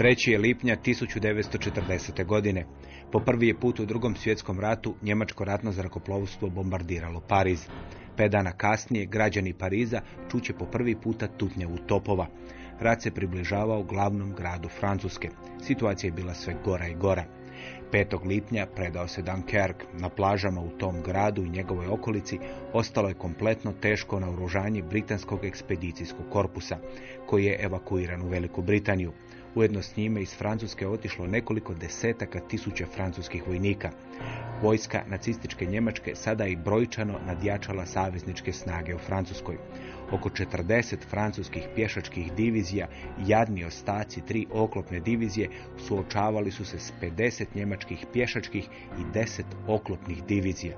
3. je lipnja 1940. godine. Po prvi je put u drugom svjetskom ratu njemačko ratno zrakoplovstvo bombardiralo Pariz. Pet dana kasnije građani Pariza čuće po prvi puta tutnjavu topova. Rat se približavao glavnom gradu Francuske. Situacija je bila sve gora i gora. 5. lipnja predao se Dunkerque. Na plažama u tom gradu i njegovoj okolici ostalo je kompletno teško naoružanje britanskog ekspedicijskog korpusa, koji je evakuiran u Veliku Britaniju. Ujedno s njime iz Francuske otišlo nekoliko desetaka tisuća francuskih vojnika. Vojska nacističke Njemačke sada i brojčano nadjačala savezničke snage u Francuskoj. Oko 40 francuskih pješačkih divizija i jadni ostaci tri oklopne divizije suočavali su se s 50 njemačkih pješačkih i 10 oklopnih divizija.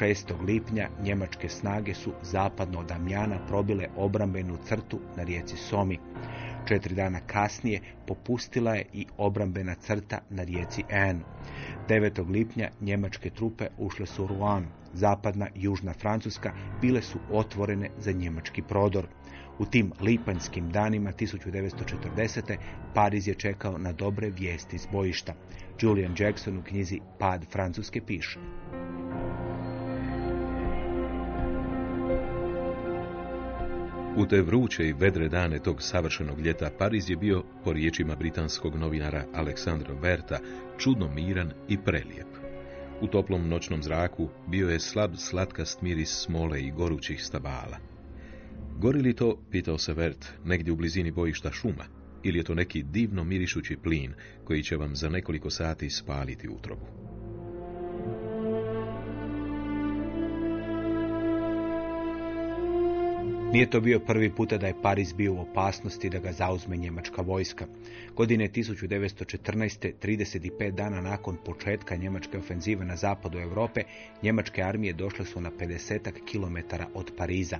6. lipnja njemačke snage su zapadno od Damjana probile obrambenu crtu na rijeci Somi. Četiri dana kasnije popustila je i obrambena crta na rijeci En. 9. lipnja njemačke trupe ušle su u Rouen. Zapadna i južna Francuska bile su otvorene za njemački prodor. U tim lipanjskim danima 1940. Pariz je čekao na dobre vijesti iz bojišta. Julian Jackson u knjizi Pad Francuske piše. U te vruće i vedre dane tog savršenog ljeta Pariz je bio, po riječima britanskog novinara Aleksandra Verta, čudno miran i prelijep. U toplom noćnom zraku bio je slab slatkast miris smole i gorućih stabala. Gori li to, pitao se Vert, negdje u blizini bojišta šuma, ili je to neki divno mirišući plin koji će vam za nekoliko sati spaliti utrobu? Nije to bio prvi puta da je Pariz bio u opasnosti da ga zauzme njemačka vojska. Godine 1914. 35 dana nakon početka njemačke ofenzive na zapadu Europe, njemačke armije došle su na 50 km od Pariza.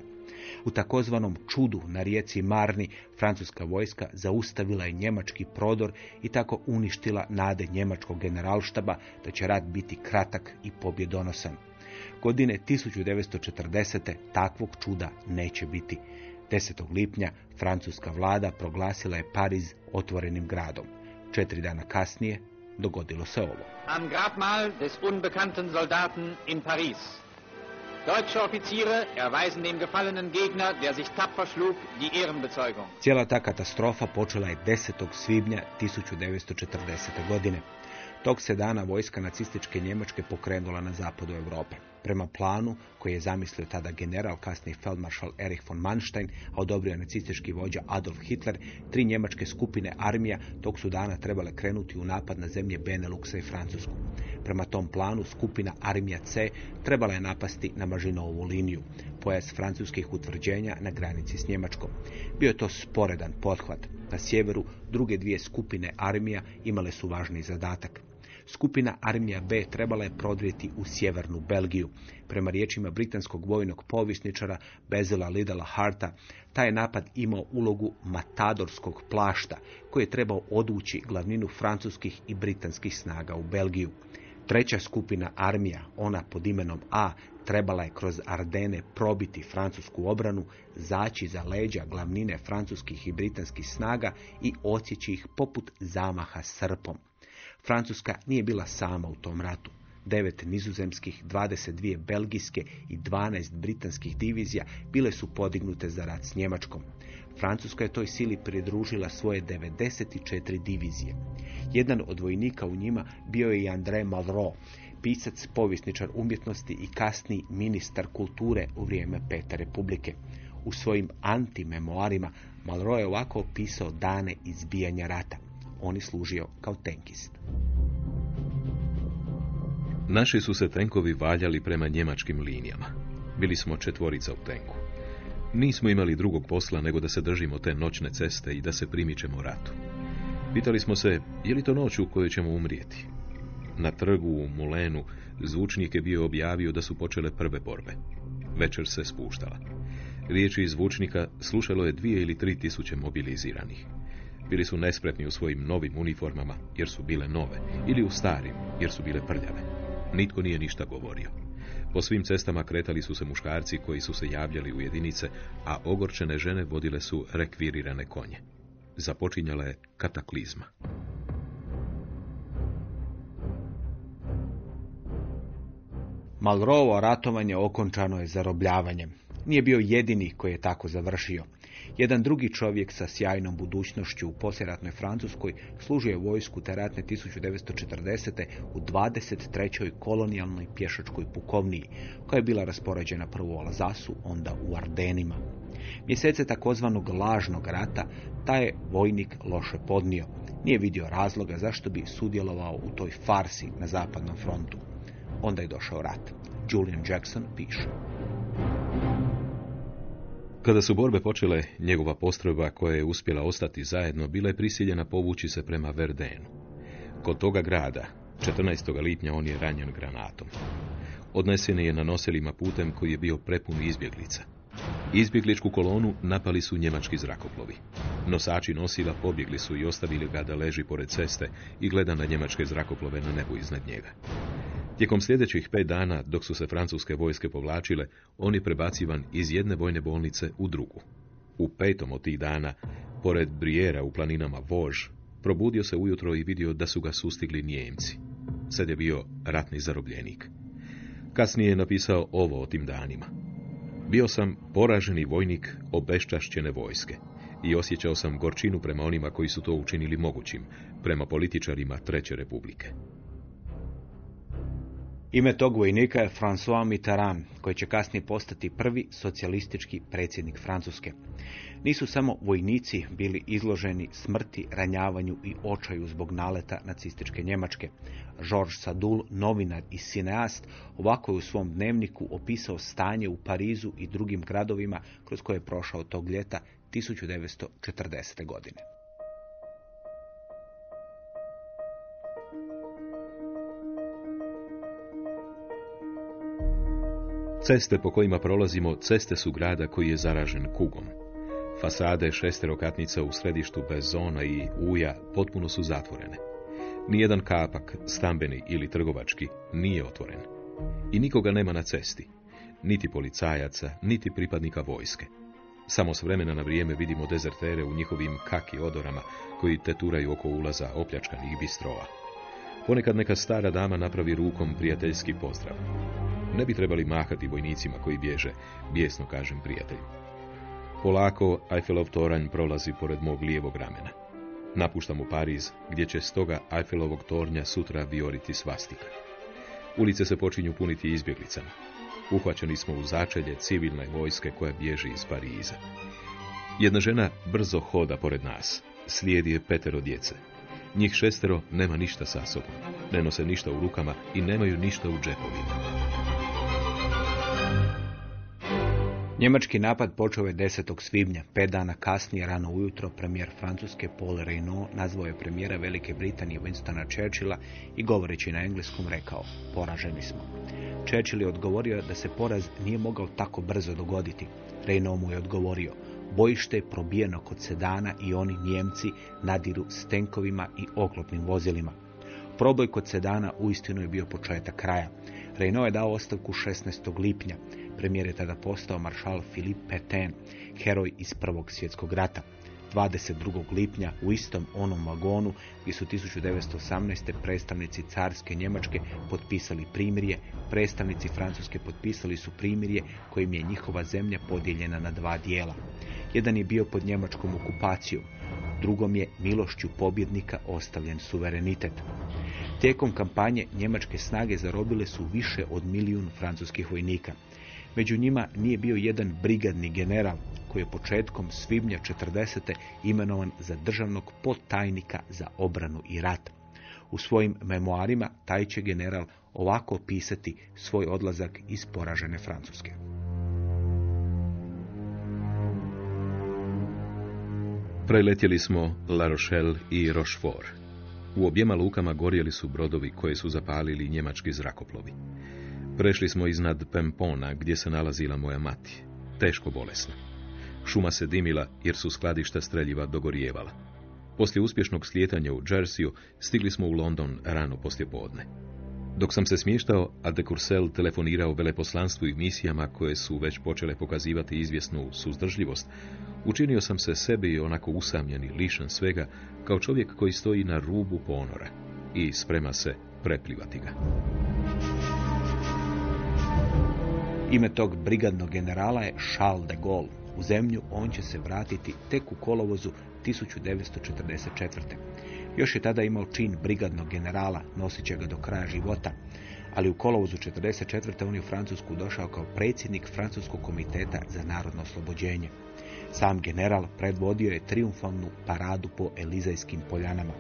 U takozvanom čudu na rijeci Marni, francuska vojska zaustavila je njemački prodor i tako uništila nade njemačkog generalštaba da će rat biti kratak i pobjedonosan. Godine 1940. takvog čuda neće biti. 10. lipnja francuska vlada proglasila je Pariz otvorenim gradom. Četiri dana kasnije dogodilo se ovo. Am Grabmal des unbekannten Soldaten in Paris. Deutsche Offiziere erweisen dem gefallenen Gegner, der sich tapfer schlug, die Ehrenbezeugung. Cijela ta katastrofa počela je 10. svibnja 1940. godine. Tog se dana vojska nacističke Njemačke pokrenula na zapadu Europe. Prema planu koji je zamislio tada general, kasniji feldmaršal Erich von Manstein, a odobrio nacistički vođa Adolf Hitler, tri njemačke skupine armija tog su dana trebale krenuti u napad na zemlje Beneluxa i Francusku. Prema tom planu skupina armija C trebala je napasti na Mažinovu liniju, pojas francuskih utvrđenja na granici s Njemačkom. Bio je to sporedan pothvat. Na sjeveru druge dvije skupine armija imale su važni zadatak. Skupina armija B trebala je prodrijeti u sjevernu Belgiju. Prema riječima britanskog vojnog povisničara Bezela Lidala Harta, taj napad imao ulogu matadorskog plašta koji je trebao odvući glavninu francuskih i britanskih snaga u Belgiju. Treća skupina armija, ona pod imenom A, trebala je kroz Ardene probiti francusku obranu, zaći za leđa glavnine francuskih i britanskih snaga i odsjeći ih poput zamaha srpom. Francuska nije bila sama u tom ratu. Devet nizozemskih, 22 belgijske i 12 britanskih divizija bile su podignute za rat s Njemačkom. Francuska je toj sili pridružila svoje 94 divizije. Jedan od vojnika u njima bio je i André Malraux, pisac, povjesničar umjetnosti i kasni ministar kulture u vrijeme Pete Republike. U svojim antimemoarima Malraux je ovako opisao dane izbijanja rata. On je služio kao tenkist. Naši su se tenkovi valjali prema njemačkim linijama. Bili smo četvorica u tenku. Nismo imali drugog posla nego da se držimo te noćne ceste i da se primičemo ratu. Pitali smo se, je li to noć u kojoj ćemo umrijeti? Na trgu u Mulenu zvučnik je bio objavio da su počele prve borbe. Večer se spuštala. Riječi iz zvučnika slušalo je dvije ili tri tisuće mobiliziranih. Bili su nespretni u svojim novim uniformama, jer su bile nove, ili u starim, jer su bile prljave. Nitko nije ništa govorio. Po svim cestama kretali su se muškarci koji su se javljali u jedinice, a ogorčene žene vodile su rekvirirane konje. Započinjala je kataklizma. Malrovo ratovanje okončano je zarobljavanjem. Nije bio jedini koji je tako završio. Jedan drugi čovjek sa sjajnom budućnošću u posljeratnoj Francuskoj služio je vojsku te ratne 1940. u 23. kolonijalnoj pješačkoj pukovniji, koja je bila raspoređena prvo u Alzasu, onda u Ardenima. Mjesece takozvanog lažnog rata taj je vojnik loše podnio. Nije vidio razloga zašto bi sudjelovao u toj farsi na zapadnom frontu. Onda je došao rat. Julian Jackson piše. Kada su borbe počele, njegova postrojba koja je uspjela ostati zajedno bila je prisiljena povući se prema Verdenu. Kod toga grada, 14. lipnja, on je ranjen granatom. Odnesen je na noselima putem koji je bio prepun izbjeglica. Izbjegličku kolonu napali su njemački zrakoplovi. Nosači nosila pobjegli su i ostavili ga da leži pored ceste i gleda na njemačke zrakoplove na nebu iznad njega. Tijekom sljedećih pet dana, dok su se francuske vojske povlačile, on je prebacivan iz jedne vojne bolnice u drugu. U petom od tih dana, pored Brijera u planinama Vož, probudio se ujutro i vidio da su ga sustigli Nijemci. Sad je bio ratni zarobljenik. Kasnije je napisao ovo o tim danima. Bio sam poraženi vojnik obeščašćene vojske i osjećao sam gorčinu prema onima koji su to učinili mogućim, prema političarima Treće republike. Ime tog vojnika je François Mitterrand, koji će kasnije postati prvi socijalistički predsjednik Francuske. Nisu samo vojnici bili izloženi smrti, ranjavanju i očaju zbog naleta nacističke Njemačke. Georges Sadul, novinar i sineast, ovako je u svom dnevniku opisao stanje u Parizu i drugim gradovima kroz koje je prošao tog ljeta 1940. godine. Ceste po kojima prolazimo, ceste su grada koji je zaražen kugom. Fasade šesterokatnica u središtu bez zona i uja potpuno su zatvorene. Nijedan kapak, stambeni ili trgovački, nije otvoren. I nikoga nema na cesti. Niti policajaca, niti pripadnika vojske. Samo s vremena na vrijeme vidimo dezertere u njihovim kaki odorama koji teturaju oko ulaza opljačkanih bistrova. Ponekad neka stara dama napravi rukom prijateljski pozdrav. Ne bi trebali mahati vojnicima koji bježe, bijesno kažem prijatelju. Polako Eiffelov toranj prolazi pored mog lijevog ramena. Napuštam u Pariz, gdje će stoga Eiffelovog tornja sutra vioriti svastika. Ulice se počinju puniti izbjeglicama. Uhvaćeni smo u začelje civilne vojske koja bježi iz Pariza. Jedna žena brzo hoda pored nas. Slijedi je petero djece. Njih šestero nema ništa sa sobom. Ne nose ništa u rukama i nemaju ništa u džepovima. Njemački napad počeo je 10. svibnja. Pet dana kasnije, rano ujutro, premijer Francuske Paul Reynaud nazvao je premijera Velike Britanije Winstona Churchilla i govoreći na engleskom rekao, poraženi smo. Churchill je odgovorio da se poraz nije mogao tako brzo dogoditi. Reynaud mu je odgovorio, bojište je probijeno kod sedana i oni Njemci nadiru s tenkovima i oklopnim vozilima. Proboj kod sedana uistinu je bio početak kraja. Reynaud je dao ostavku 16. lipnja. Premijer je tada postao maršal Philippe Pétain, heroj iz Prvog svjetskog rata. 22. lipnja u istom onom vagonu gdje su 1918. predstavnici carske Njemačke potpisali primirje, predstavnici Francuske potpisali su primirje kojim je njihova zemlja podijeljena na dva dijela. Jedan je bio pod njemačkom okupacijom, drugom je milošću pobjednika ostavljen suverenitet. Tijekom kampanje njemačke snage zarobile su više od milijun francuskih vojnika. Među njima nije bio jedan brigadni general koji je početkom svibnja 40. imenovan za državnog podtajnika za obranu i rat. U svojim memoarima taj će general ovako opisati svoj odlazak iz poražene Francuske. Preletjeli smo La Rochelle i Rochefort. U objema lukama gorjeli su brodovi koje su zapalili njemački zrakoplovi. Prešli smo iznad Pempona gdje se nalazila moja mati, teško bolesna. Šuma se dimila jer su skladišta streljiva dogorijevala. Poslije uspješnog slijetanja u Jerseyu stigli smo u London rano poslje podne. Dok sam se smještao, a de Courcel telefonirao veleposlanstvu i misijama koje su već počele pokazivati izvjesnu suzdržljivost, učinio sam se sebi onako usamljeni, lišan svega, kao čovjek koji stoji na rubu ponora i sprema se preplivati ga. Ime tog brigadnog generala je Charles de Gaulle. U zemlju on će se vratiti tek u kolovozu 1944. Još je tada imao čin brigadnog generala, nosit će ga do kraja života, ali u kolovozu 1944. on je u Francusku došao kao predsjednik Francuskog komiteta za narodno oslobođenje. Sam general predvodio je triumfalnu paradu po Elizajskim poljanama.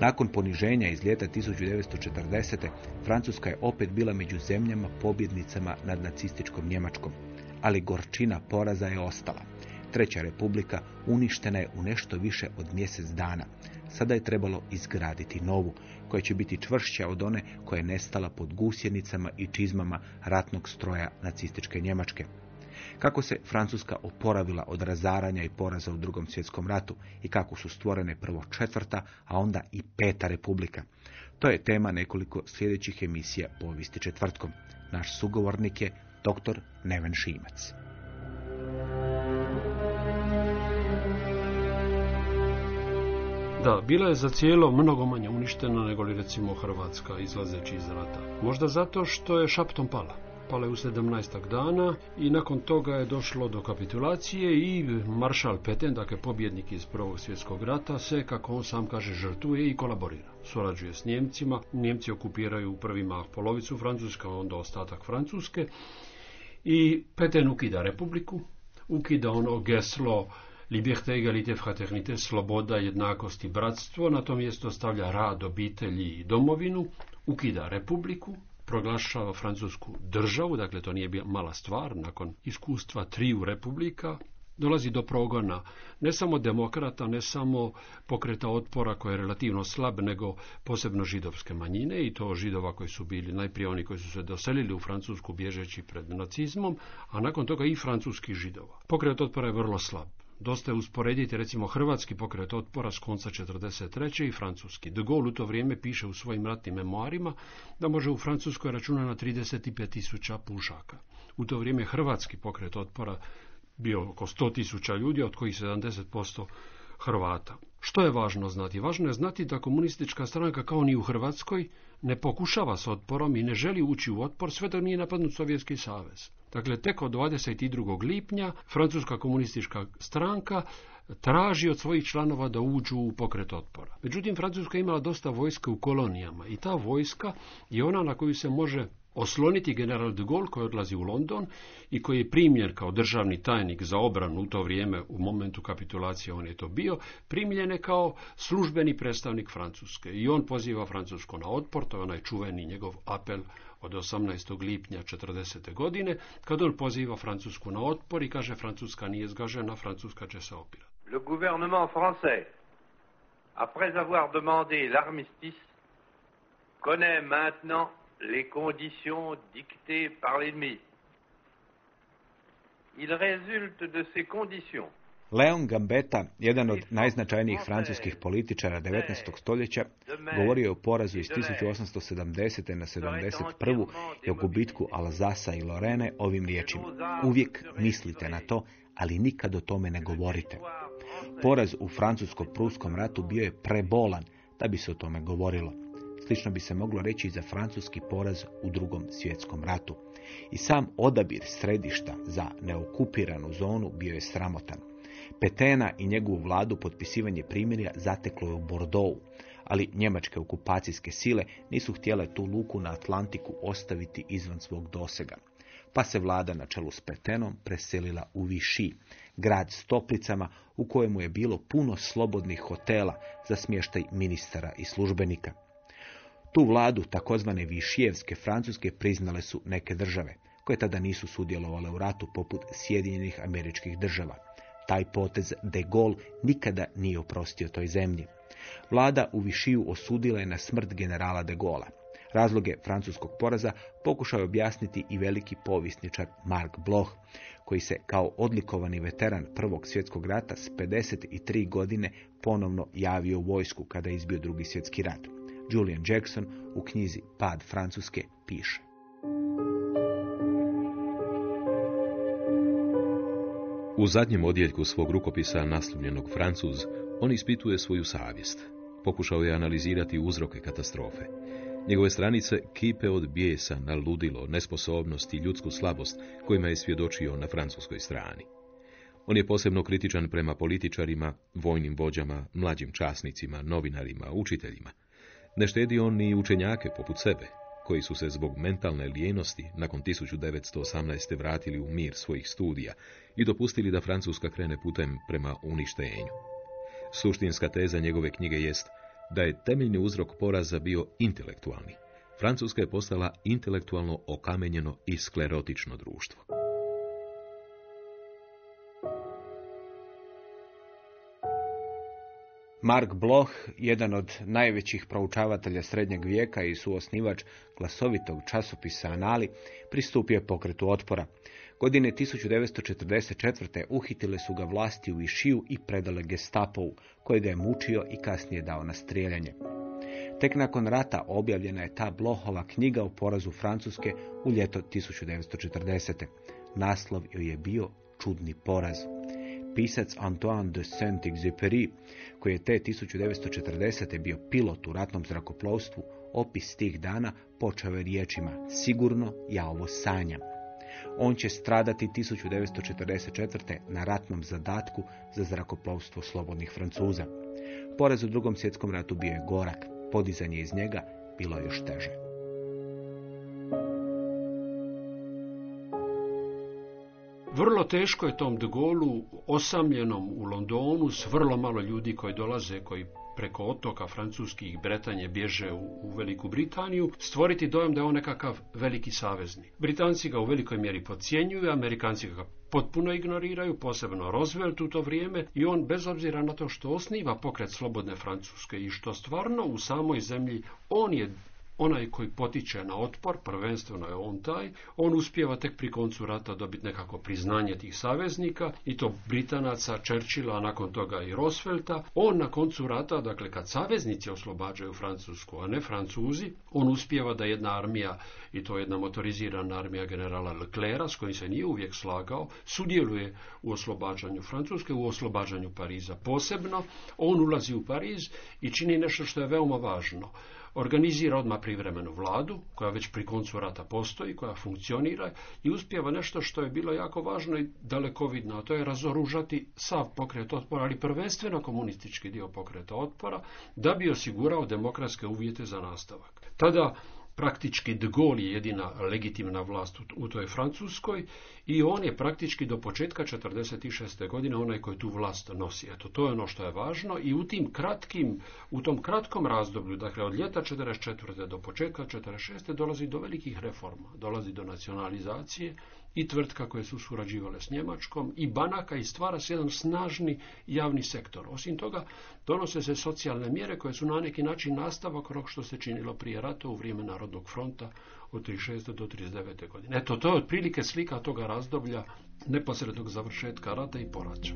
Nakon poniženja iz ljeta 1940. Francuska je opet bila među zemljama pobjednicama nad nacističkom Njemačkom, ali gorčina poraza je ostala. Treća republika uništena je u nešto više od mjesec dana. Sada je trebalo izgraditi novu, koja će biti čvršća od one koja je nestala pod gusjenicama i čizmama ratnog stroja nacističke Njemačke. Kako se Francuska oporavila od razaranja i poraza u drugom svjetskom ratu i kako su stvorene prvo četvrta, a onda i peta republika. To je tema nekoliko sljedećih emisija povijesti četvrtkom. Naš sugovornik je dr. Neven Šimac. Da, bila je za cijelo mnogo manje uništena nego li recimo Hrvatska izlazeći iz rata. Možda zato što je šaptom pala. Pala je u 17. dana i nakon toga je došlo do kapitulacije i maršal Peten, dakle pobjednik iz Prvog svjetskog rata, se, kako on sam kaže, žrtuje i kolaborira. Surađuje s Njemcima. Njemci okupiraju u prvi mah polovicu Francuske, onda ostatak Francuske. I Peten ukida republiku, ukida ono geslo Liberté, égalité, fraternité, sloboda, jednakost i bratstvo, na to mjesto stavlja rad, obitelji i domovinu, ukida republiku, proglašava francusku državu, dakle to nije bila mala stvar, nakon iskustva triju republika, dolazi do progona ne samo demokrata, ne samo pokreta otpora koji je relativno slab, nego posebno židovske manjine i to židova koji su bili najprije oni koji su se doselili u Francusku bježeći pred nacizmom, a nakon toga i francuskih židova. Pokret otpora je vrlo slab. Dosta je usporediti recimo hrvatski pokret otpora s konca 43. i francuski. De Gaulle u to vrijeme piše u svojim ratnim memoarima da može u Francuskoj računa na 35.000 pušaka. U to vrijeme hrvatski pokret otpora bio oko 100.000 ljudi, od kojih 70% Hrvata. Što je važno znati? Važno je znati da komunistička stranka kao ni u Hrvatskoj ne pokušava s otporom i ne želi ući u otpor sve da nije napadnut Sovjetski savez. Dakle, tek od 22. lipnja Francuska komunistička stranka traži od svojih članova da uđu u pokret otpora. Međutim, Francuska je imala dosta vojske u kolonijama i ta vojska je ona na koju se može osloniti general de Gaulle koji odlazi u London i koji je primljen kao državni tajnik za obranu u to vrijeme, u momentu kapitulacije on je to bio, primljen je kao službeni predstavnik Francuske i on poziva Francusku na otpor, to je onaj čuveni njegov apel od 18. lipnja 40. godine, kad on poziva Francusku na otpor i kaže Francuska nije zgažena, Francuska će se opirati. Le gouvernement français, après avoir demandé l'armistice, connaît maintenant les conditions dictées par l'ennemi. Il résulte de ces conditions Leon Gambetta, jedan od najznačajnijih francuskih političara 19. stoljeća, govorio je o porazu iz 1870. na 71. i o gubitku Alzasa i Lorene ovim riječima. Uvijek mislite na to, ali nikad o tome ne govorite. Poraz u francusko-pruskom ratu bio je prebolan da bi se o tome govorilo. Slično bi se moglo reći i za francuski poraz u drugom svjetskom ratu. I sam odabir središta za neokupiranu zonu bio je sramotan. Petena i njegovu vladu potpisivanje primirja zateklo je u Bordeaux, ali njemačke okupacijske sile nisu htjele tu luku na Atlantiku ostaviti izvan svog dosega. Pa se vlada na čelu s Petenom preselila u Viši, grad s toplicama u kojemu je bilo puno slobodnih hotela za smještaj ministara i službenika. Tu vladu, takozvane Višijevske Francuske, priznale su neke države, koje tada nisu sudjelovale u ratu poput Sjedinjenih američkih država. Taj potez de Gaulle nikada nije oprostio toj zemlji. Vlada u Višiju osudila je na smrt generala de Gaulle. Razloge francuskog poraza pokušao je objasniti i veliki povisničar Mark Bloch, koji se kao odlikovani veteran Prvog svjetskog rata s 53 godine ponovno javio u vojsku kada je izbio drugi svjetski rat. Julian Jackson u knjizi Pad Francuske piše. U zadnjem odjeljku svog rukopisa naslovljenog Francuz, on ispituje svoju savjest. Pokušao je analizirati uzroke katastrofe. Njegove stranice kipe od bijesa na ludilo, nesposobnost i ljudsku slabost kojima je svjedočio na francuskoj strani. On je posebno kritičan prema političarima, vojnim vođama, mlađim časnicima, novinarima, učiteljima. Ne štedi on ni učenjake poput sebe, koji su se zbog mentalne lijenosti nakon 1918. vratili u mir svojih studija i dopustili da Francuska krene putem prema uništenju. Suštinska teza njegove knjige jest da je temeljni uzrok poraza bio intelektualni. Francuska je postala intelektualno okamenjeno i sklerotično društvo. Mark Bloch, jedan od najvećih proučavatelja srednjeg vijeka i suosnivač glasovitog časopisa Anali, pristupio pokretu otpora. Godine 1944. uhitile su ga vlasti u Išiju i predale gestapovu, koji ga je mučio i kasnije dao na strijeljanje. Tek nakon rata objavljena je ta Blohova knjiga o porazu Francuske u ljeto 1940. Naslov joj je bio Čudni poraz. Pisac Antoine de Saint-Exupéry, koji je te 1940. bio pilot u ratnom zrakoplovstvu, opis tih dana počeo je riječima Sigurno ja ovo sanjam. On će stradati 1944. na ratnom zadatku za zrakoplovstvo slobodnih Francuza. Poraz u drugom svjetskom ratu bio je gorak, podizanje iz njega bilo još teže. Vrlo teško je tom de Gaullu osamljenom u Londonu s vrlo malo ljudi koji dolaze, koji preko otoka francuskih Bretanje bježe u, u, Veliku Britaniju, stvoriti dojam da je on nekakav veliki savezni. Britanci ga u velikoj mjeri podcjenjuju, Amerikanci ga potpuno ignoriraju, posebno Roosevelt u to vrijeme i on bez obzira na to što osniva pokret slobodne Francuske i što stvarno u samoj zemlji on je onaj koji potiče na otpor, prvenstveno je on taj, on uspijeva tek pri koncu rata dobiti nekako priznanje tih saveznika i to Britanaca, Churchilla, a nakon toga i Roosevelta. On na koncu rata, dakle kad saveznici oslobađaju Francusku, a ne Francuzi, on uspijeva da jedna armija, i to jedna motorizirana armija generala Leclerca, s kojim se nije uvijek slagao, sudjeluje u oslobađanju Francuske, u oslobađanju Pariza posebno. On ulazi u Pariz i čini nešto što je veoma važno organizira odmah privremenu vladu, koja već pri koncu rata postoji, koja funkcionira i uspjeva nešto što je bilo jako važno i dalekovidno, a to je razoružati sav pokret otpora, ali prvenstveno komunistički dio pokreta otpora, da bi osigurao demokratske uvjete za nastavak. Tada praktički de Gaulle je jedina legitimna vlast u toj Francuskoj i on je praktički do početka 46. godine onaj koji tu vlast nosi. Eto, to je ono što je važno i u tim kratkim, u tom kratkom razdoblju, dakle od ljeta 44. do početka 46. dolazi do velikih reforma, dolazi do nacionalizacije i tvrtka koje su surađivale s Njemačkom i banaka i stvara se jedan snažni javni sektor. Osim toga, donose se socijalne mjere koje su na neki način nastavak onog što se činilo prije rata u vrijeme Narodnog fronta od 36. do 39. godine. Eto, to je otprilike slika toga razdoblja neposrednog završetka rata i poraća.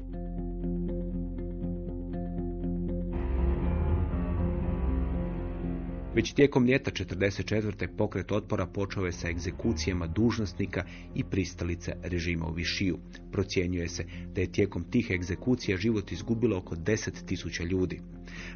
Već tijekom ljeta 44. pokret otpora počeo je sa egzekucijama dužnosnika i pristalica režima u Višiju. Procjenjuje se da je tijekom tih egzekucija život izgubilo oko 10.000 ljudi.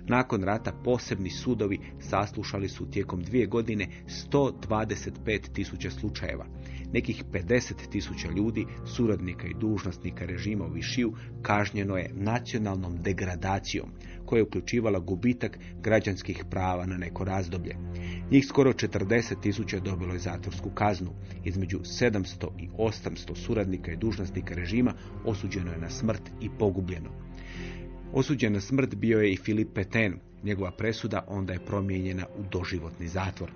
Nakon rata posebni sudovi saslušali su tijekom dvije godine 125.000 slučajeva. Nekih 50.000 ljudi, suradnika i dužnosnika režima u Višiju, kažnjeno je nacionalnom degradacijom, koja je uključivala gubitak građanskih prava na neko razdoblje. Njih skoro 40.000 dobilo je zatvorsku kaznu. Između 700 i 800 suradnika i dužnosnika režima osuđeno je na smrt i pogubljeno. Osuđen na smrt bio je i Filip Peten. Njegova presuda onda je promijenjena u doživotni zatvor.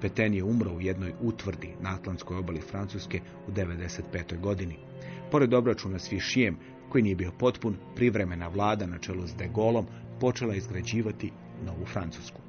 Peten je umro u jednoj utvrdi na Atlantskoj obali Francuske u 95. godini. Pored obračuna s Višijem, koji nije bio potpun, privremena vlada na čelu s De Gaulom počela izgrađivati novu Francusku.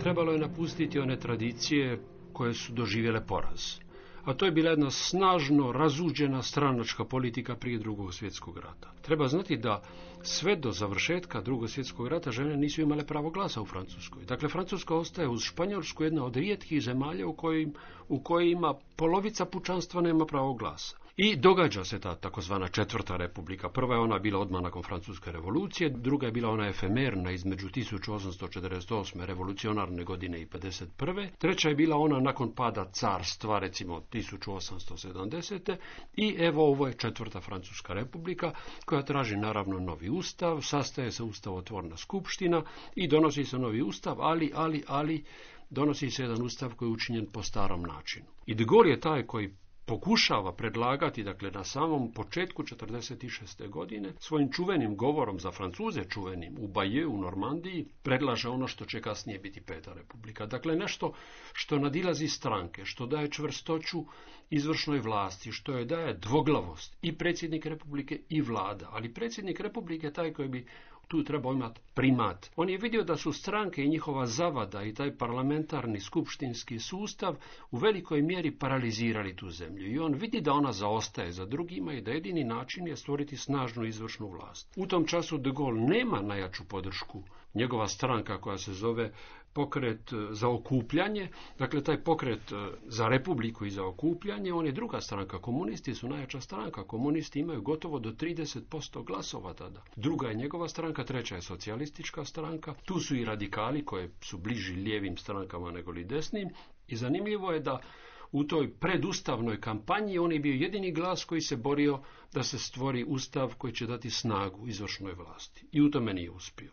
Trebalo je napustiti one tradicije koje su doživjele poraz a to je bila jedna snažno razuđena stranačka politika prije drugog svjetskog rata. Treba znati da sve do završetka drugog svjetskog rata žene nisu imale pravo glasa u Francuskoj. Dakle, Francuska ostaje uz Španjolsku jedna od rijetkih zemalja u, kojim, u kojima polovica pučanstva nema pravo glasa. I događa se ta takozvana četvrta republika. Prva je ona bila odmah nakon Francuske revolucije, druga je bila ona efemerna između 1848. revolucionarne godine i 51. Treća je bila ona nakon pada carstva, recimo 1870. I evo ovo je četvrta Francuska republika koja traži naravno novi ustav, sastaje se ustavotvorna skupština i donosi se novi ustav, ali, ali, ali donosi se jedan ustav koji je učinjen po starom načinu. I de je taj koji pokušava predlagati, dakle na samom početku 46. godine, svojim čuvenim govorom za Francuze čuvenim u Baje u Normandiji, predlaže ono što će kasnije biti Peta republika. Dakle, nešto što nadilazi stranke, što daje čvrstoću izvršnoj vlasti, što je daje dvoglavost i predsjednik republike i vlada. Ali predsjednik republike je taj koji bi tu treba imati primat. On je vidio da su stranke i njihova zavada i taj parlamentarni skupštinski sustav u velikoj mjeri paralizirali tu zemlju. I on vidi da ona zaostaje za drugima i da jedini način je stvoriti snažnu izvršnu vlast. U tom času de Gaulle nema najjaču podršku. Njegova stranka koja se zove pokret e, za okupljanje, dakle taj pokret e, za republiku i za okupljanje, on je druga stranka. Komunisti su najjača stranka. Komunisti imaju gotovo do 30% glasova tada. Druga je njegova stranka, treća je socijalistička stranka. Tu su i radikali koje su bliži lijevim strankama nego li desnim. I zanimljivo je da u toj predustavnoj kampanji on je bio jedini glas koji se borio da se stvori ustav koji će dati snagu izvršnoj vlasti. I u tome nije uspio.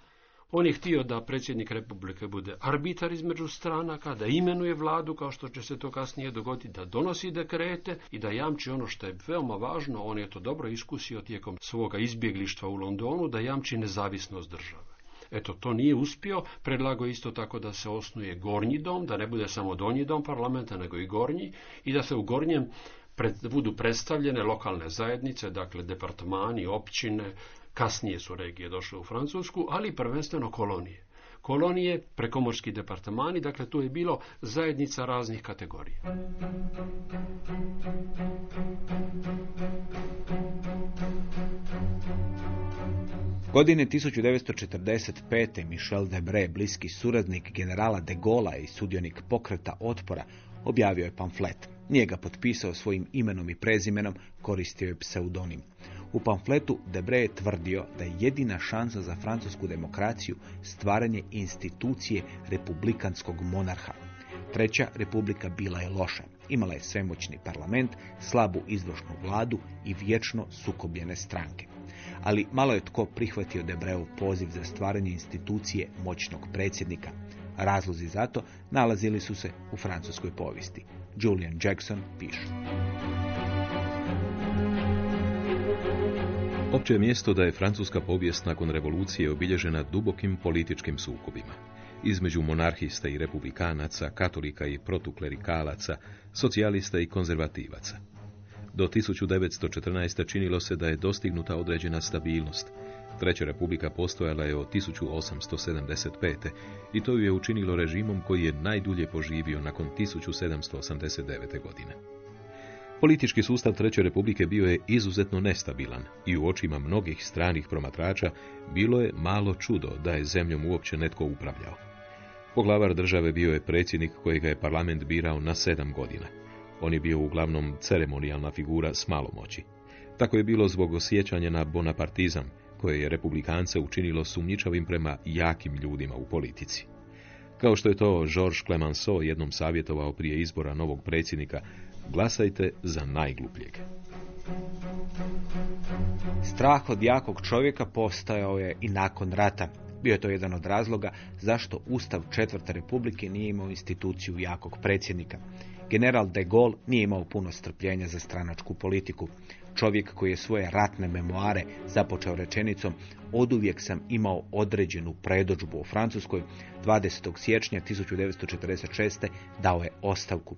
On je htio da predsjednik Republike bude arbitar između stranaka, da imenuje vladu kao što će se to kasnije dogoditi, da donosi dekrete i da jamči ono što je veoma važno, on je to dobro iskusio tijekom svoga izbjeglištva u Londonu, da jamči nezavisnost države. Eto, to nije uspio, predlago isto tako da se osnuje gornji dom, da ne bude samo donji dom parlamenta, nego i gornji, i da se u gornjem budu predstavljene lokalne zajednice, dakle departamani, općine, Kasnije su regije došle u Francusku, ali prvenstveno kolonije. Kolonije, prekomorski departamani, dakle tu je bilo zajednica raznih kategorija. Godine 1945. Michel Debré, bliski suradnik generala de Gola i sudionik pokreta otpora, objavio je pamflet. Nije ga potpisao svojim imenom i prezimenom, koristio je pseudonim. U pamfletu Debre je tvrdio da je jedina šansa za francusku demokraciju stvaranje institucije republikanskog monarha. Treća republika bila je loša. Imala je svemoćni parlament, slabu izvršnu vladu i vječno sukobljene stranke. Ali malo je tko prihvatio Debreu poziv za stvaranje institucije moćnog predsjednika. Razlozi za to nalazili su se u francuskoj povijesti. Julian Jackson piše. Opće je mjesto da je francuska povijest nakon revolucije obilježena dubokim političkim sukobima. Između monarhista i republikanaca, katolika i protuklerikalaca, socijalista i konzervativaca. Do 1914. činilo se da je dostignuta određena stabilnost. Treća republika postojala je od 1875. i to ju je učinilo režimom koji je najdulje poživio nakon 1789. godine. Politički sustav Treće republike bio je izuzetno nestabilan i u očima mnogih stranih promatrača bilo je malo čudo da je zemljom uopće netko upravljao. Poglavar države bio je predsjednik kojega je parlament birao na sedam godina. On je bio uglavnom ceremonijalna figura s malo moći. Tako je bilo zbog osjećanja na bonapartizam, koje je republikance učinilo sumnjičavim prema jakim ljudima u politici. Kao što je to Georges Clemenceau jednom savjetovao prije izbora novog predsjednika, glasajte za najglupljeg. Strah od jakog čovjeka postojao je i nakon rata. Bio je to jedan od razloga zašto Ustav Četvrte republike nije imao instituciju jakog predsjednika. General de Gaulle nije imao puno strpljenja za stranačku politiku. Čovjek koji je svoje ratne memoare započeo rečenicom oduvijek sam imao određenu predođbu u Francuskoj, 20. siječnja 1946. dao je ostavku.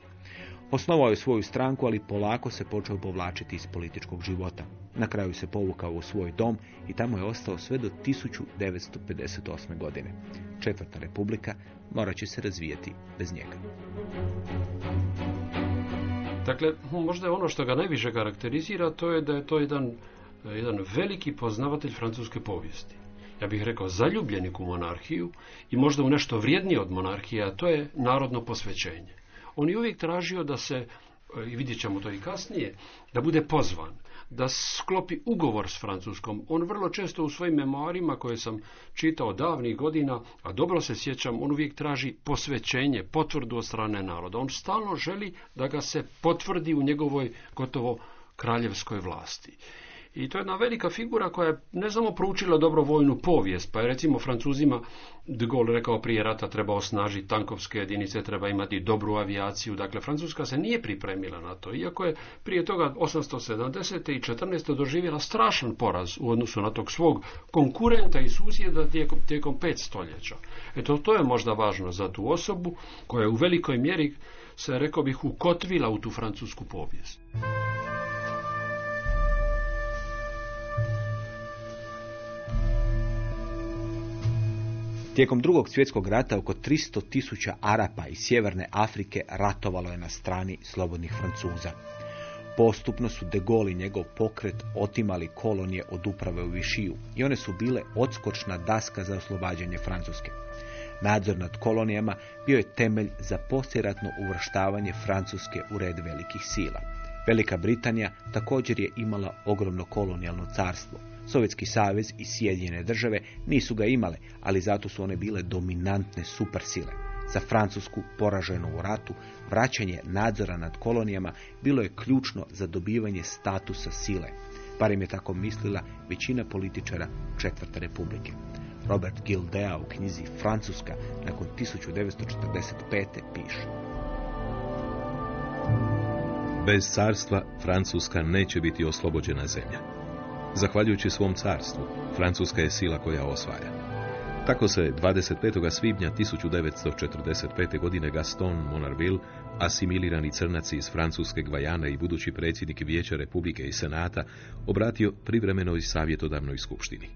Osnovao je svoju stranku, ali polako se počeo povlačiti iz političkog života. Na kraju se povukao u svoj dom i tamo je ostao sve do 1958. godine. Četvrta republika morat će se razvijeti bez njega. Dakle, možda je ono što ga najviše karakterizira, to je da je to jedan, jedan veliki poznavatelj francuske povijesti. Ja bih rekao zaljubljenik u monarhiju i možda u nešto vrijednije od monarhije, a to je narodno posvećenje. On je uvijek tražio da se, i vidjet ćemo to i kasnije, da bude pozvan, da sklopi ugovor s Francuskom. On vrlo često u svojim memoarima koje sam čitao davnih godina, a dobro se sjećam, on uvijek traži posvećenje, potvrdu od strane naroda. On stalno želi da ga se potvrdi u njegovoj gotovo kraljevskoj vlasti. I to je jedna velika figura koja je ne samo proučila dobro vojnu povijest, pa je recimo Francuzima de Gaulle rekao prije rata treba osnažiti tankovske jedinice, treba imati dobru avijaciju. Dakle, Francuska se nije pripremila na to, iako je prije toga 870. i 14. doživjela strašan poraz u odnosu na tog svog konkurenta i susjeda tijekom, tijekom pet stoljeća. Eto, to je možda važno za tu osobu koja je u velikoj mjeri se, rekao bih, ukotvila u tu francusku povijest. Tijekom drugog svjetskog rata oko 300 tisuća Arapa iz sjeverne Afrike ratovalo je na strani slobodnih Francuza. Postupno su de Gaulle i njegov pokret otimali kolonije od uprave u Višiju i one su bile odskočna daska za oslobađanje Francuske. Nadzor nad kolonijama bio je temelj za posjeratno uvrštavanje Francuske u red velikih sila. Velika Britanija također je imala ogromno kolonijalno carstvo. Sovjetski savez i Sjedinjene države nisu ga imale, ali zato su one bile dominantne supersile. Za Francusku, poraženu u ratu, vraćanje nadzora nad kolonijama bilo je ključno za dobivanje statusa sile. Barem je tako mislila većina političara Četvrte republike. Robert Gildea u knjizi Francuska nakon 1945. piše. Bez carstva Francuska neće biti oslobođena zemlja. Zahvaljujući svom carstvu, Francuska je sila koja osvaja. Tako se 25. svibnja 1945. godine Gaston Monarville, asimilirani crnaci iz Francuske Gvajana i budući predsjednik Vijeća Republike i Senata, obratio privremenoj savjetodavnoj skupštini.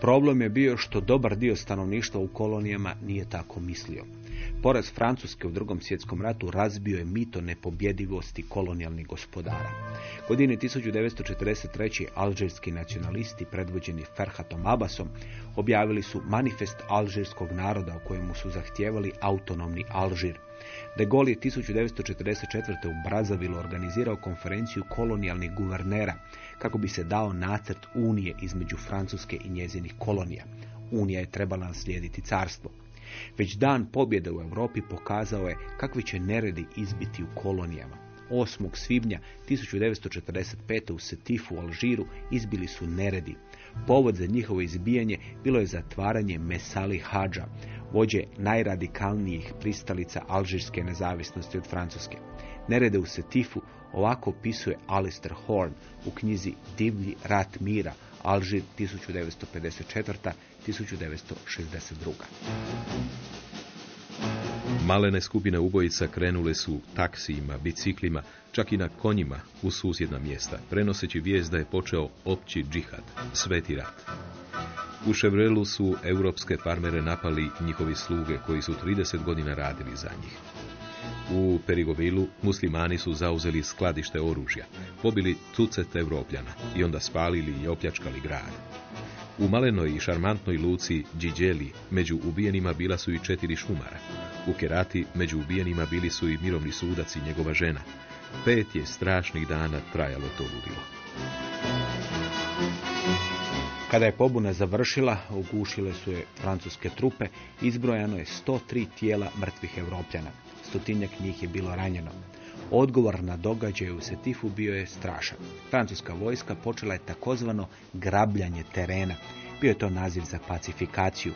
Problem je bio što dobar dio stanovništva u kolonijama nije tako mislio. Poraz Francuske u drugom svjetskom ratu razbio je mito nepobjedivosti kolonijalnih gospodara. Godine 1943. alžirski nacionalisti predvođeni Ferhatom Abbasom objavili su manifest alžirskog naroda u kojemu su zahtijevali autonomni Alžir. De Gaulle je 1944. u Brazavilu organizirao konferenciju kolonijalnih guvernera kako bi se dao nacrt Unije između Francuske i njezinih kolonija. Unija je trebala naslijediti carstvo. Već dan pobjede u Europi pokazao je kakvi će neredi izbiti u kolonijama. 8. svibnja 1945. u Setifu Alžiru izbili su neredi. Povod za njihovo izbijanje bilo je zatvaranje Mesali Hadža, vođe najradikalnijih pristalica alžirske nezavisnosti od Francuske. Nerede u Setifu ovako opisuje Alistair Horn u knjizi Divlji rat mira, Alžir 1954. 1962. Malene skupine ubojica krenule su taksijima, biciklima, čak i na konjima u susjedna mjesta, prenoseći vijest da je počeo opći džihad, sveti rat. U Ševrelu su europske farmere napali njihovi sluge koji su 30 godina radili za njih. U Perigovilu muslimani su zauzeli skladište oružja, pobili tucet Evropljana i onda spalili i opljačkali grad. U malenoj i šarmantnoj luci Điđeli među ubijenima bila su i četiri šumara. U Kerati među ubijenima bili su i mirovni sudac i njegova žena. Pet je strašnih dana trajalo to ludilo. Kada je pobuna završila, ugušile su je francuske trupe, izbrojano je 103 tijela mrtvih evropljana. Stotinjak njih je bilo ranjeno. Odgovor na događaj u Setifu bio je strašan. Francuska vojska počela je takozvano grabljanje terena. Bio je to naziv za pacifikaciju.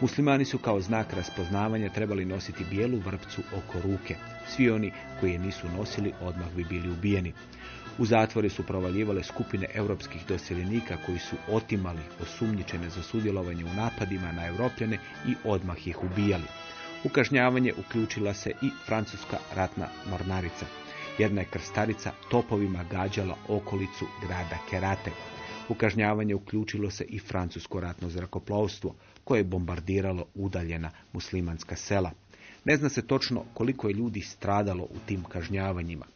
Muslimani su kao znak raspoznavanja trebali nositi bijelu vrpcu oko ruke. Svi oni koji je nisu nosili odmah bi bili ubijeni. U zatvore su provaljivale skupine europskih doseljenika koji su otimali osumnjičene za sudjelovanje u napadima na europljane i odmah ih ubijali. U kažnjavanje uključila se i francuska ratna mornarica. Jedna je krstarica topovima gađala okolicu grada Kerate. U kažnjavanje uključilo se i francusko ratno zrakoplovstvo koje je bombardiralo udaljena muslimanska sela. Ne zna se točno koliko je ljudi stradalo u tim kažnjavanjima.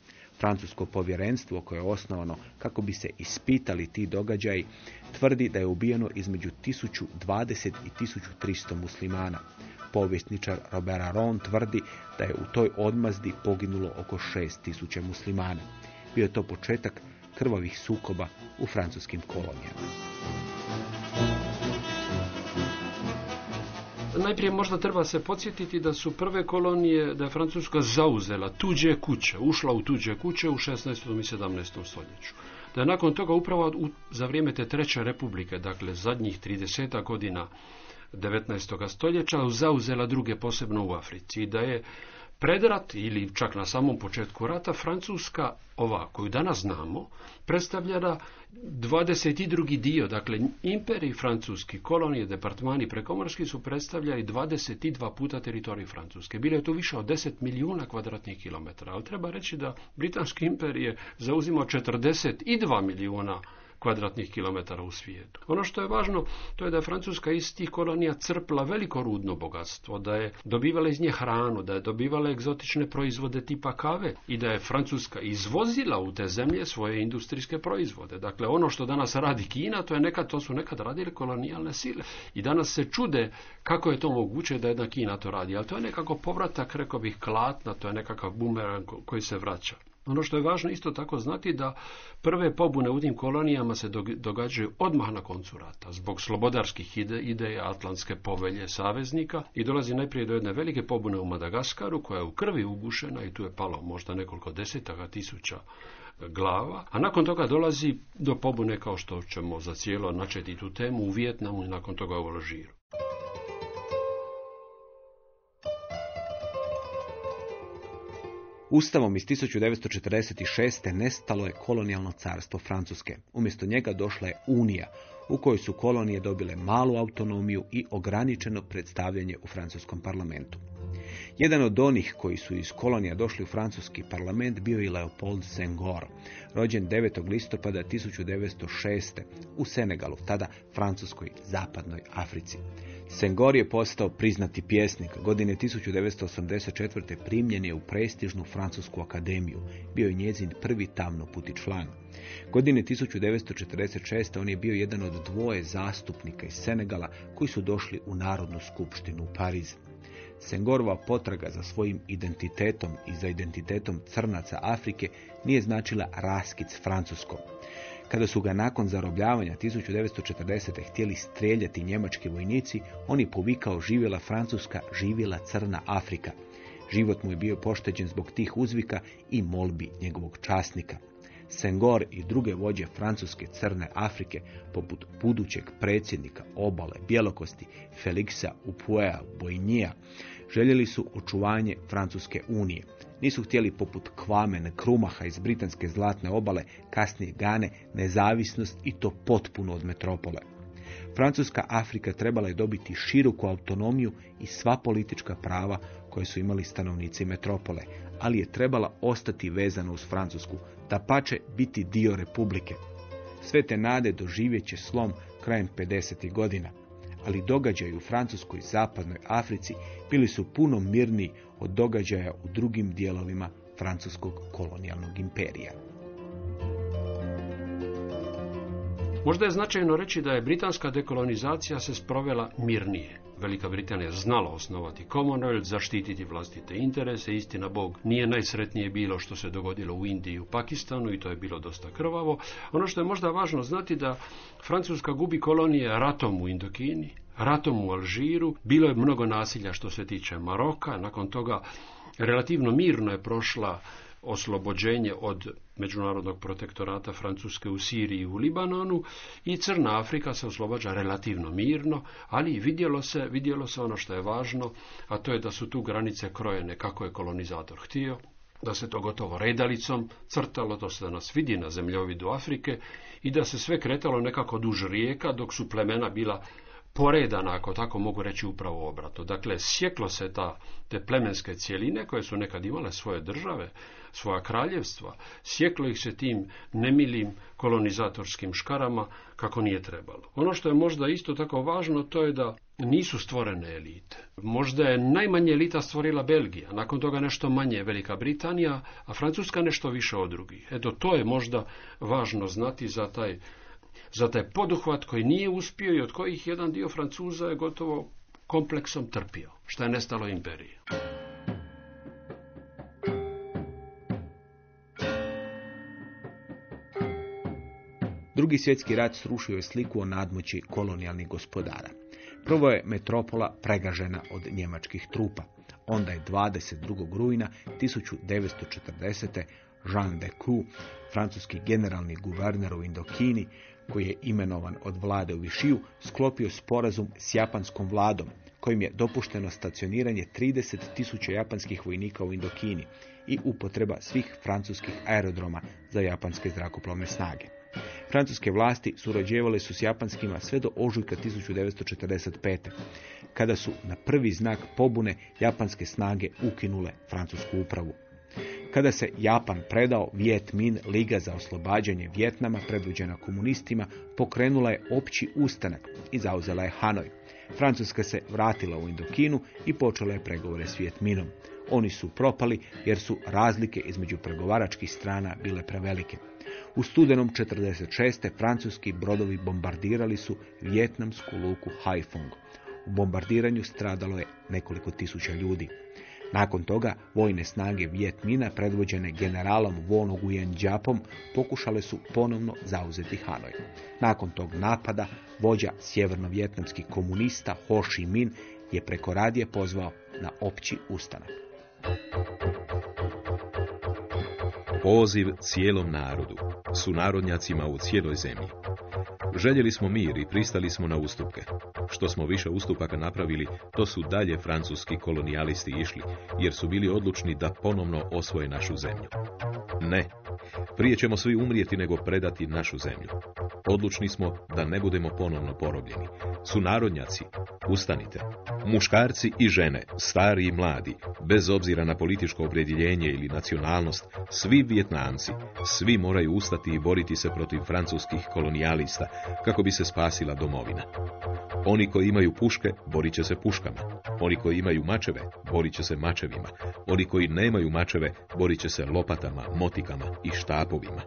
Francusko povjerenstvo koje je osnovano kako bi se ispitali ti događaji tvrdi da je ubijeno između 1020 i 1300 muslimana. Povjesničar Robert Aron tvrdi da je u toj odmazdi poginulo oko 6000 muslimana. Bio je to početak krvavih sukoba u francuskim kolonijama. Najprije možda treba se podsjetiti da su prve kolonije, da je Francuska zauzela tuđe kuće, ušla u tuđe kuće u 16. i 17. stoljeću. Da je nakon toga upravo za vrijeme te treće republike, dakle zadnjih 30 godina 19. stoljeća, zauzela druge posebno u Africi i da je Predrat ili čak na samom početku rata Francuska, ova koju danas znamo, predstavljala 22. dio, dakle imperij francuski, kolonije, departmani, prekomorski su predstavljali 22 puta teritorij Francuske. Bilo je tu više od 10 milijuna kvadratnih kilometara, ali treba reći da Britanski imperij je zauzimao 42 milijuna kvadratnih kilometara u svijetu. Ono što je važno, to je da je Francuska iz tih kolonija crpla veliko rudno bogatstvo, da je dobivala iz nje hranu, da je dobivala egzotične proizvode tipa kave i da je Francuska izvozila u te zemlje svoje industrijske proizvode. Dakle, ono što danas radi Kina, to je nekad, to su nekad radile kolonijalne sile. I danas se čude kako je to moguće da jedna Kina to radi, ali to je nekako povratak, rekao bih, klatna, to je nekakav bumerang koji se vraća. Ono što je važno isto tako znati da prve pobune u tim kolonijama se događaju odmah na koncu rata, zbog slobodarskih ide, ideja Atlantske povelje saveznika i dolazi najprije do jedne velike pobune u Madagaskaru koja je u krvi ugušena i tu je palo možda nekoliko desetaka tisuća glava, a nakon toga dolazi do pobune kao što ćemo za cijelo načeti tu temu u Vijetnamu i nakon toga u Alžiru. Ustavom iz 1946. nestalo je kolonijalno carstvo Francuske. Umjesto njega došla je Unija, u kojoj su kolonije dobile malu autonomiju i ograničeno predstavljanje u francuskom parlamentu. Jedan od onih koji su iz kolonija došli u francuski parlament bio je Leopold Senghor, rođen 9. listopada 1906. u Senegalu, tada francuskoj zapadnoj Africi. Senghor je postao priznati pjesnik. Godine 1984. primljen je u prestižnu Francusku akademiju. Bio je njezin prvi tamno puti član. Godine 1946. on je bio jedan od dvoje zastupnika iz Senegala koji su došli u Narodnu skupštinu u Pariz. Sengorova potraga za svojim identitetom i za identitetom crnaca Afrike nije značila raskic Francuskom. Kada su ga nakon zarobljavanja 1940. htjeli streljati njemački vojnici, on je povikao živjela Francuska, živjela crna Afrika. Život mu je bio pošteđen zbog tih uzvika i molbi njegovog časnika. Sengor i druge vođe Francuske crne Afrike, poput budućeg predsjednika obale Bjelokosti Feliksa Upuea Bojnija, željeli su očuvanje Francuske unije. Nisu htjeli poput Kvamen Krumaha iz britanske zlatne obale, kasnije Gane, nezavisnost i to potpuno od metropole. Francuska Afrika trebala je dobiti široku autonomiju i sva politička prava koje su imali stanovnici metropole, ali je trebala ostati vezana uz Francusku, da pače biti dio republike. Sve te nade doživjet će slom krajem 50. godina ali događaji u Francuskoj zapadnoj Africi bili su puno mirniji od događaja u drugim dijelovima francuskog kolonijalnog imperija. Možda je značajno reći da je britanska dekolonizacija se sprovela mirnije. Velika Britanija znala osnovati Commonwealth, zaštititi vlastite interese, istina Bog nije najsretnije bilo što se dogodilo u Indiji i u Pakistanu i to je bilo dosta krvavo. Ono što je možda važno znati da Francuska gubi kolonije ratom u Indokini, ratom u Alžiru, bilo je mnogo nasilja što se tiče Maroka, nakon toga relativno mirno je prošla oslobođenje od međunarodnog protektorata Francuske u Siriji i u Libanonu i Crna Afrika se oslobađa relativno mirno, ali vidjelo se, vidjelo se ono što je važno, a to je da su tu granice krojene kako je kolonizator htio, da se to gotovo redalicom crtalo, to se danas vidi na zemljovidu Afrike i da se sve kretalo nekako duž rijeka dok su plemena bila poredana, ako tako mogu reći, upravo obratno. Dakle, sjeklo se ta, te plemenske cijeline koje su nekad imale svoje države, svoja kraljevstva, sjeklo ih se tim nemilim kolonizatorskim škarama kako nije trebalo. Ono što je možda isto tako važno, to je da nisu stvorene elite. Možda je najmanje elita stvorila Belgija, nakon toga nešto manje Velika Britanija, a Francuska nešto više od drugih. Eto, to je možda važno znati za taj za taj poduhvat koji nije uspio i od kojih jedan dio Francuza je gotovo kompleksom trpio, što je nestalo imperije. Drugi svjetski rat srušio je sliku o nadmoći kolonijalnih gospodara. Prvo je metropola pregažena od njemačkih trupa. Onda je 22. rujna 1940. Jean de Cou, francuski generalni guverner u Indokini, koji je imenovan od vlade u Višiju, sklopio sporazum s japanskom vladom, kojim je dopušteno stacioniranje 30.000 japanskih vojnika u Indokini i upotreba svih francuskih aerodroma za japanske zrakoplovne snage. Francuske vlasti surađivale su s japanskima sve do ožujka 1945. kada su na prvi znak pobune japanske snage ukinule francusku upravu. Kada se Japan predao, Viet Min, Liga za oslobađanje Vjetnama, predvođena komunistima, pokrenula je opći ustanak i zauzela je Hanoj. Francuska se vratila u Indokinu i počela je pregovore s Vietminom. Oni su propali jer su razlike između pregovaračkih strana bile prevelike. U studenom 46. francuski brodovi bombardirali su vjetnamsku luku Haiphong. U bombardiranju stradalo je nekoliko tisuća ljudi. Nakon toga vojne snage Viet Mina predvođene generalom Von Nguyen Džapom pokušale su ponovno zauzeti Hanoj. Nakon tog napada vođa sjevernovjetnamskih komunista Ho Chi Minh je preko radije pozvao na opći ustanak. Poziv cijelom narodu, su narodnjacima u cijeloj zemlji. Željeli smo mir i pristali smo na ustupke. Što smo više ustupaka napravili, to su dalje francuski kolonijalisti išli, jer su bili odlučni da ponovno osvoje našu zemlju. Ne, prije ćemo svi umrijeti nego predati našu zemlju. Odlučni smo da ne budemo ponovno porobljeni. Su narodnjaci, ustanite. Muškarci i žene, stari i mladi, bez obzira na političko opredjeljenje ili nacionalnost, svi Vjetnamci, svi moraju ustati i boriti se protiv francuskih kolonijalista kako bi se spasila domovina. Oni koji imaju puške, borit će se puškama. Oni koji imaju mačeve, borit će se mačevima. Oni koji nemaju mačeve, borit će se lopatama, motikama i štapovima.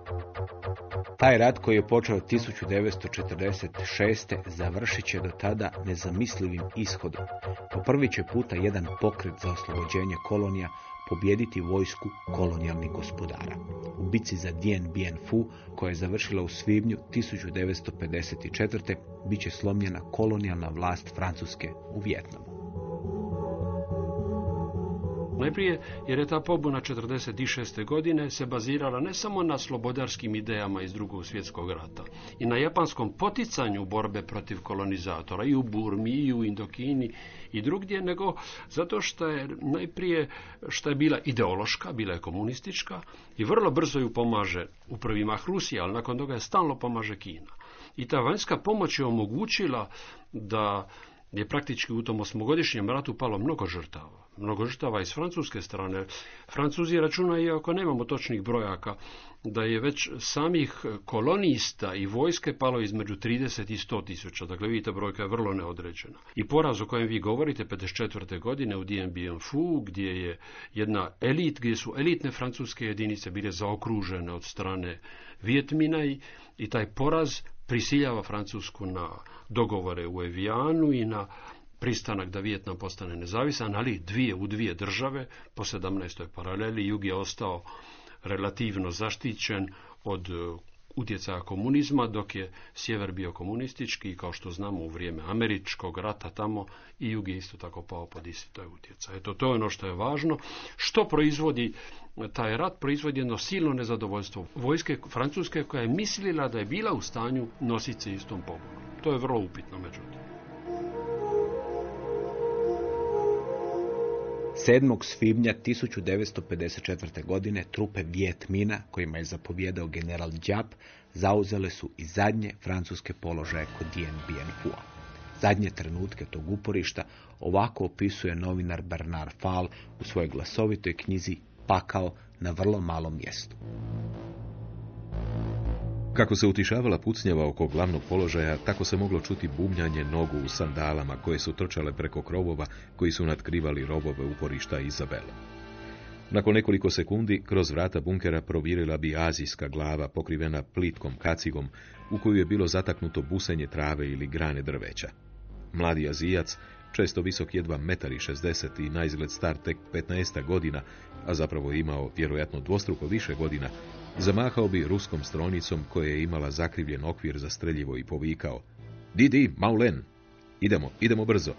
Taj rat koji je počeo 1946. završit će do tada nezamislivim ishodom. Po prvi će puta jedan pokret za oslobođenje kolonija pobijediti vojsku kolonijalnih gospodara. U bici za Dien Bien Phu, koja je završila u svibnju 1954. bit će slomljena kolonijalna vlast Francuske u Vjetnamu. Najprije jer je ta pobuna 46. godine se bazirala ne samo na slobodarskim idejama iz drugog svjetskog rata i na japanskom poticanju borbe protiv kolonizatora i u Burmi i u Indokini i drugdje, nego zato što je najprije što je bila ideološka, bila je komunistička i vrlo brzo ju pomaže u prvi mah Rusija, ali nakon toga je stalno pomaže Kina. I ta vanjska pomoć je omogućila da je praktički u tom osmogodišnjem ratu palo mnogo žrtava mnogo žrtava iz francuske strane. Francuzi računaju, iako nemamo točnih brojaka, da je već samih kolonista i vojske palo između 30 i 100 tisuća. Dakle, vidite, brojka je vrlo neodređena. I poraz o kojem vi govorite 54. godine u Dien Bien Phu, gdje je jedna elit, gdje su elitne francuske jedinice bile zaokružene od strane Vjetmina i, i taj poraz prisiljava Francusku na dogovore u Evijanu i na pristanak da Vijetnam postane nezavisan, ali dvije u dvije države po 17. paraleli. Jug je ostao relativno zaštićen od e, utjecaja komunizma, dok je sjever bio komunistički i kao što znamo u vrijeme američkog rata tamo i jug je isto tako pao pod isti taj utjecaj. Eto, to je ono što je važno. Što proizvodi taj rat? Proizvodi jedno silno nezadovoljstvo vojske Francuske koja je mislila da je bila u stanju nositi se istom pogonom. To je vrlo upitno međutim. 7. svibnja 1954. godine trupe Viet Mina, kojima je zapovjedao general Djap, zauzele su i zadnje francuske položaje kod Dien Bien Phu. Zadnje trenutke tog uporišta ovako opisuje novinar Bernard Fall u svojoj glasovitoj knjizi Pakao na vrlo malom mjestu. Kako se utišavala pucnjava oko glavnog položaja, tako se moglo čuti bumljanje nogu u sandalama koje su trčale preko krovova koji su natkrivali robove uporišta Izabela. Nakon nekoliko sekundi, kroz vrata bunkera provirila bi azijska glava pokrivena plitkom kacigom u koju je bilo zataknuto busenje trave ili grane drveća. Mladi azijac, često visok jedva metari šestdeset i na izgled star tek 15 godina, a zapravo imao vjerojatno dvostruko više godina, Zamahao bi ruskom stronicom koja je imala zakrivljen okvir za streljivo i povikao Didi, Maulen, idemo, idemo brzo.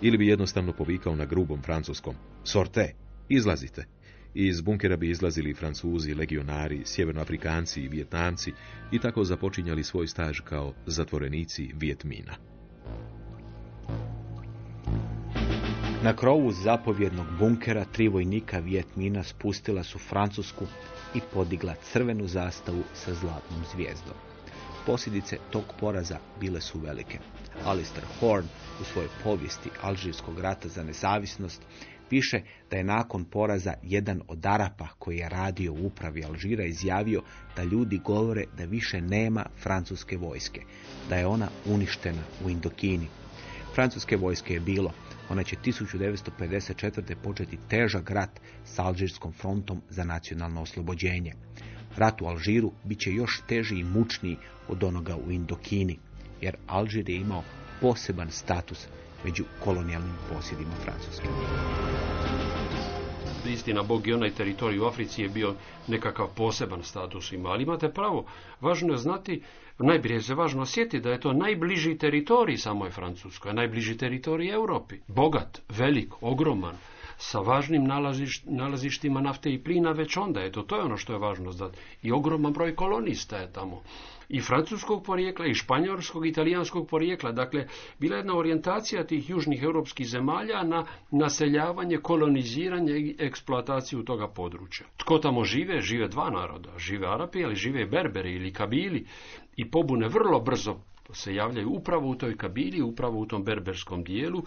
Ili bi jednostavno povikao na grubom francuskom Sorte, izlazite. I iz bunkera bi izlazili francuzi, legionari, sjevernoafrikanci i vjetnamci i tako započinjali svoj staž kao zatvorenici Vjetmina. Na krovu zapovjednog bunkera tri vojnika Vjetmina spustila su Francusku i podigla crvenu zastavu sa zlatnom zvijezdom. Posljedice tog poraza bile su velike. Alistair Horn u svojoj povijesti Alžirskog rata za nezavisnost piše da je nakon poraza jedan od Arapa koji je radio u upravi Alžira izjavio da ljudi govore da više nema francuske vojske, da je ona uništena u Indokini. Francuske vojske je bilo, ona će 1954. početi težak rat s Alžirskom frontom za nacionalno oslobođenje. Rat u Alžiru bit će još teži i mučniji od onoga u Indokini, jer Alžir je imao poseban status među kolonijalnim posjedima Francuske istina Bog i onaj teritorij u Africi je bio nekakav poseban status ima. Ali imate pravo, važno je znati, najprije se važno osjetiti da je to najbliži teritorij samoj Francuskoj, najbliži teritorij Europi. Bogat, velik, ogroman, sa važnim nalazištima nafte i plina već onda. Eto, to je ono što je važno znati. I ogroman broj kolonista je tamo i francuskog porijekla, i španjolskog, i italijanskog porijekla. Dakle, bila je jedna orijentacija tih južnih europskih zemalja na naseljavanje, koloniziranje i eksploataciju toga područja. Tko tamo žive? Žive dva naroda. Žive Arapi, ali žive Berberi ili Kabili. I pobune vrlo brzo se javljaju upravo u toj Kabili, upravo u tom berberskom dijelu,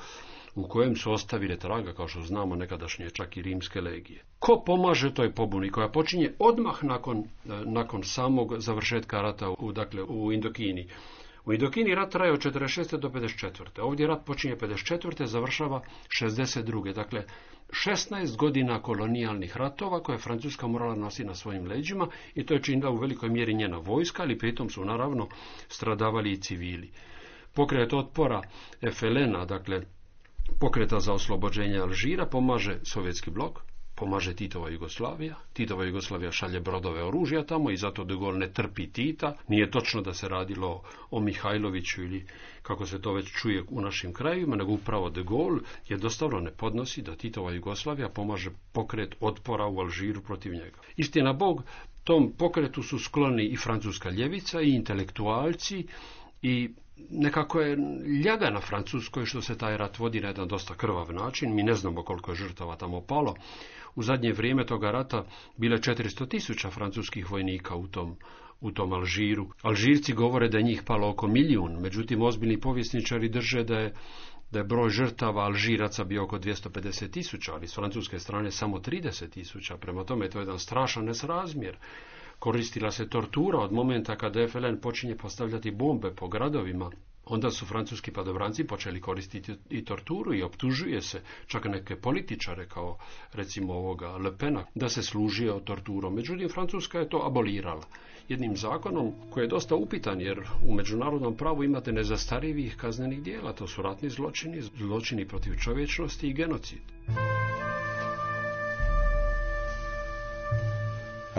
u kojem su ostavile traga, kao što znamo, nekadašnje čak i rimske legije. Ko pomaže toj pobuni koja počinje odmah nakon, e, nakon samog završetka rata u, dakle, u Indokini? U Indokini rat traje od 46. do 54. Ovdje rat počinje 54. završava 62. Dakle, 16 godina kolonijalnih ratova koje je Francuska morala nositi na svojim leđima i to je činila u velikoj mjeri njena vojska, ali pritom su naravno stradavali i civili. Pokret otpora FLN-a, dakle pokreta za oslobođenje Alžira pomaže sovjetski blok, pomaže Titova Jugoslavija. Titova Jugoslavija šalje brodove oružja tamo i zato de Gaulle ne trpi Tita. Nije točno da se radilo o Mihajloviću ili kako se to već čuje u našim krajevima, nego upravo de Gaulle jednostavno ne podnosi da Titova Jugoslavija pomaže pokret otpora u Alžiru protiv njega. Istina Bog, tom pokretu su skloni i francuska ljevica i intelektualci i nekako je ljaga na Francuskoj što se taj rat vodi na jedan dosta krvav način. Mi ne znamo koliko je žrtava tamo palo. U zadnje vrijeme toga rata bile 400 tisuća francuskih vojnika u tom, u tom Alžiru. Alžirci govore da je njih palo oko milijun, međutim ozbiljni povjesničari drže da je da je broj žrtava Alžiraca bio oko 250 tisuća, ali s francuske strane samo 30 tisuća. Prema tome to je jedan strašan nesrazmjer. Koristila se tortura od momenta kada FLN počinje postavljati bombe po gradovima Onda su francuski padobranci počeli koristiti i torturu i optužuje se čak neke političare kao recimo ovoga Le Pena da se služio torturom. Međutim, Francuska je to abolirala jednim zakonom koji je dosta upitan jer u međunarodnom pravu imate nezastarivih kaznenih dijela. To su ratni zločini, zločini protiv čovječnosti i genocid.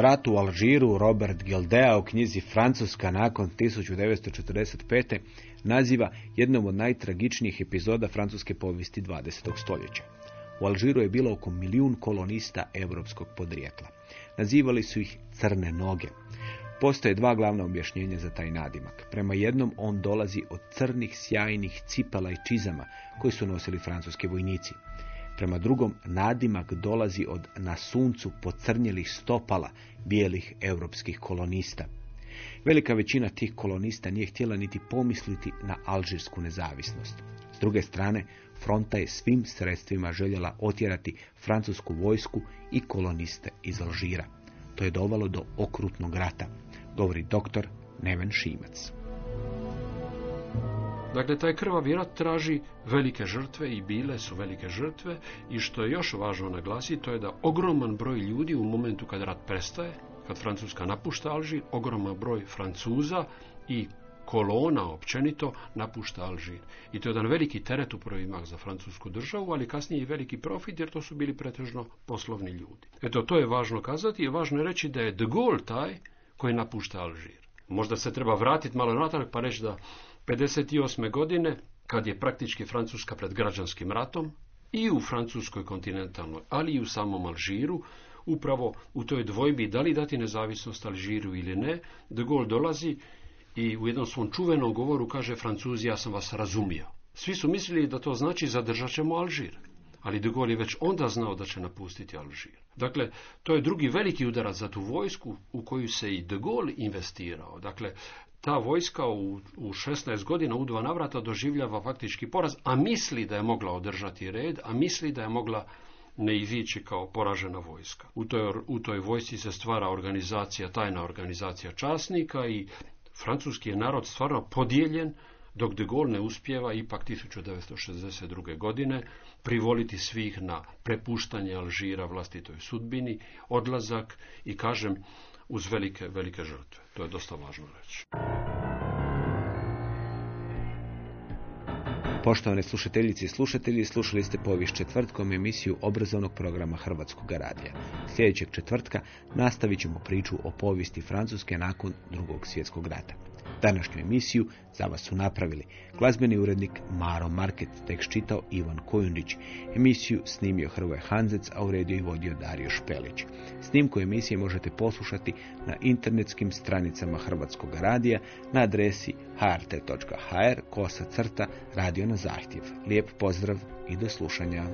Rat u Alžiru Robert Gildea u knjizi Francuska nakon 1945. naziva jednom od najtragičnijih epizoda francuske povijesti 20. stoljeća. U Alžiru je bilo oko milijun kolonista europskog podrijetla. Nazivali su ih crne noge. Postoje dva glavna objašnjenja za taj nadimak. Prema jednom on dolazi od crnih sjajnih cipala i čizama koji su nosili francuski vojnici. Prema drugom, nadimak dolazi od na suncu pocrnjelih stopala bijelih europskih kolonista. Velika većina tih kolonista nije htjela niti pomisliti na alžirsku nezavisnost. S druge strane, fronta je svim sredstvima željela otjerati francusku vojsku i koloniste iz Alžira. To je dovalo do okrutnog rata, govori doktor Neven Šimac. Dakle, taj krvavi rat traži velike žrtve i bile su velike žrtve i što je još važno naglasiti, to je da ogroman broj ljudi u momentu kad rat prestaje, kad Francuska napušta Alžir, ogroman broj Francuza i kolona općenito napušta Alžir. I to je jedan veliki teret u prvi za francusku državu, ali kasnije i veliki profit jer to su bili pretežno poslovni ljudi. Eto, to je važno kazati i važno je reći da je de Gaulle taj koji napušta Alžir. Možda se treba vratiti malo natrag pa reći da 58. godine, kad je praktički Francuska pred građanskim ratom, i u Francuskoj kontinentalnoj, ali i u samom Alžiru, upravo u toj dvojbi da li dati nezavisnost Alžiru ili ne, de Gaulle dolazi i u jednom svom čuvenom govoru kaže Francuzi, ja sam vas razumio. Svi su mislili da to znači zadržat ćemo Alžir. Ali de Gaulle je već onda znao da će napustiti Alžir. Dakle, to je drugi veliki udarac za tu vojsku u koju se i de Gaulle investirao. Dakle, ta vojska u, u 16 godina u dva navrata doživljava faktički poraz, a misli da je mogla održati red, a misli da je mogla ne izići kao poražena vojska. U toj, u toj vojsci se stvara organizacija, tajna organizacija časnika i francuski je narod stvarno podijeljen dok de Gaulle ne uspjeva ipak 1962. godine privoliti svih na prepuštanje Alžira vlastitoj sudbini, odlazak i kažem uz velike, velike žrtve. To je dosta važno reći. Poštovane slušateljice i slušatelji, slušali ste povijest četvrtkom emisiju obrazovnog programa Hrvatskog radija. Sljedećeg četvrtka nastavit ćemo priču o povijesti Francuske nakon drugog svjetskog rata. Današnju emisiju za vas su napravili glazbeni urednik Maro Market, tekst čitao Ivan Kojundić. Emisiju snimio Hrvoje Hanzec, a uredio i vodio Dario Špelić. Snimku emisije možete poslušati na internetskim stranicama Hrvatskog radija na adresi hrt.hr kosa crta radio na zahtjev. Lijep pozdrav i do slušanja.